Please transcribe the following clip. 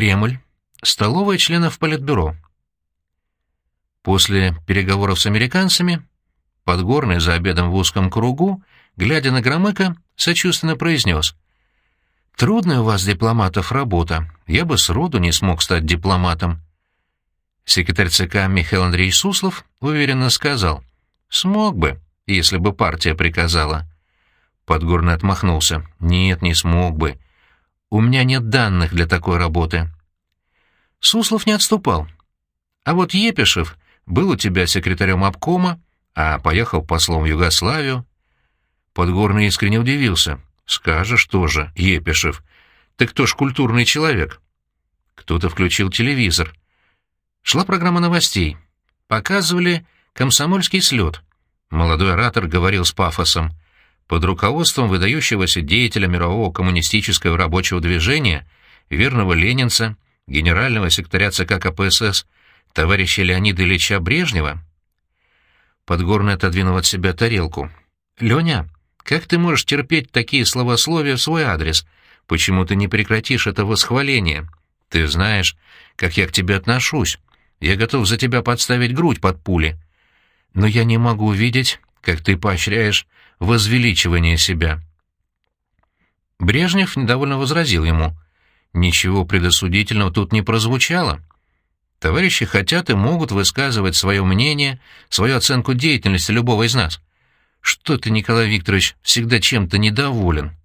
Кремль. Столовая членов Политбюро. После переговоров с американцами Подгорный за обедом в узком кругу, глядя на Громыка, сочувственно произнес. «Трудная у вас, дипломатов, работа. Я бы сроду не смог стать дипломатом». Секретарь ЦК Михаил Андреевич Суслов уверенно сказал. «Смог бы, если бы партия приказала». Подгорный отмахнулся. «Нет, не смог бы. У меня нет данных для такой работы». Суслов не отступал. «А вот Епишев был у тебя секретарем обкома, а поехал послом в Югославию». Подгорный искренне удивился. «Скажешь тоже, Епишев. Ты кто ж культурный человек?» Кто-то включил телевизор. Шла программа новостей. Показывали комсомольский слет. Молодой оратор говорил с пафосом. Под руководством выдающегося деятеля мирового коммунистического рабочего движения, верного ленинца, генерального секретаря ЦК КПСС, товарища Леонида Ильича Брежнева, Подгорный отодвинул от себя тарелку. «Леня, как ты можешь терпеть такие словословия в свой адрес? Почему ты не прекратишь это восхваление? Ты знаешь, как я к тебе отношусь. Я готов за тебя подставить грудь под пули. Но я не могу увидеть, как ты поощряешь возвеличивание себя». Брежнев недовольно возразил ему. «Ничего предосудительного тут не прозвучало. Товарищи хотят и могут высказывать свое мнение, свою оценку деятельности любого из нас. Что ты, Николай Викторович, всегда чем-то недоволен?»